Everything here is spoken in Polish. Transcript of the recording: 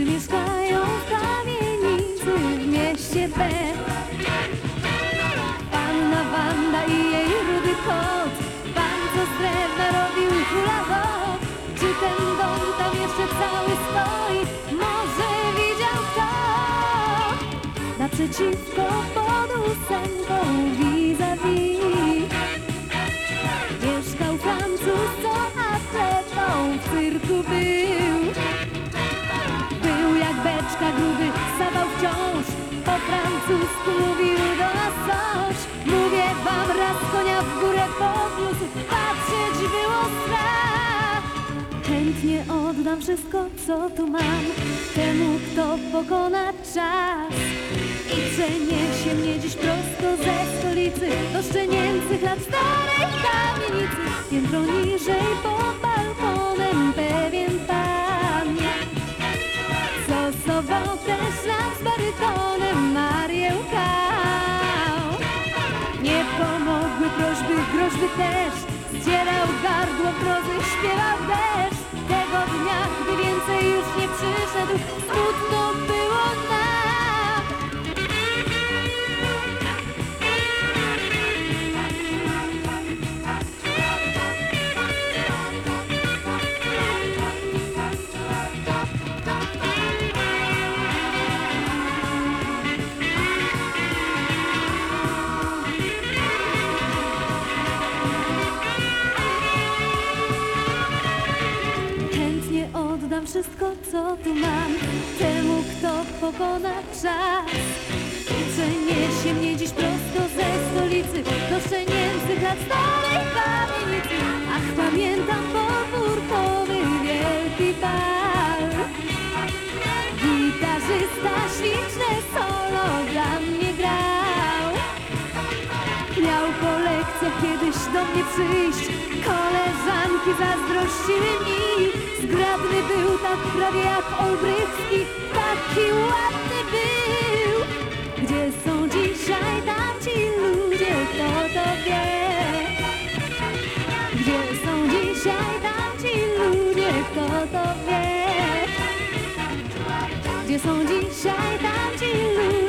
Wszyscy mieszkają w kamienicy w mieście B. Panna Wanda i jej rudy kot, pan co z drewna robił hula. Czy ten dom tam jeszcze cały stoi? Może widział kto? Naprzeciwko pod ósemką widzi. Francusku mówił do nas coś Mówię wam, raz konia w górę podniósł. Patrzeć było strach. Chętnie oddam wszystko, co tu mam. Temu, kto pokona czas. I przeniesie mnie dziś prosto ze stolicy. Do szczenięcych lat starej kamienicy. Piętro Co sobotę szlak z barytonem Marię łkał Nie pomogły prośby, groźby też. Zdzierał gardło grozy, śpiewał też Tego dnia, gdy więcej już nie przyszedł Smutno było wszystko, co tu mam. Temu, kto pokona czas? Przeniesie mnie dziś prosto ze stolicy? Do szczenięcych lat starej kamienicy Ach, pamiętam podwórkowy wielki bal. Gitarzysta śliczne mnie przyjść. Koleżanki zazdrościły mi. Zgrabny był tak prawie jak Olbrychski Taki ładny był. Gdzie są dzisiaj tamci ludzie, kto to wie? Gdzie są dzisiaj tamci ludzie, kto to wie? Gdzie są dzisiaj tamci ludzie,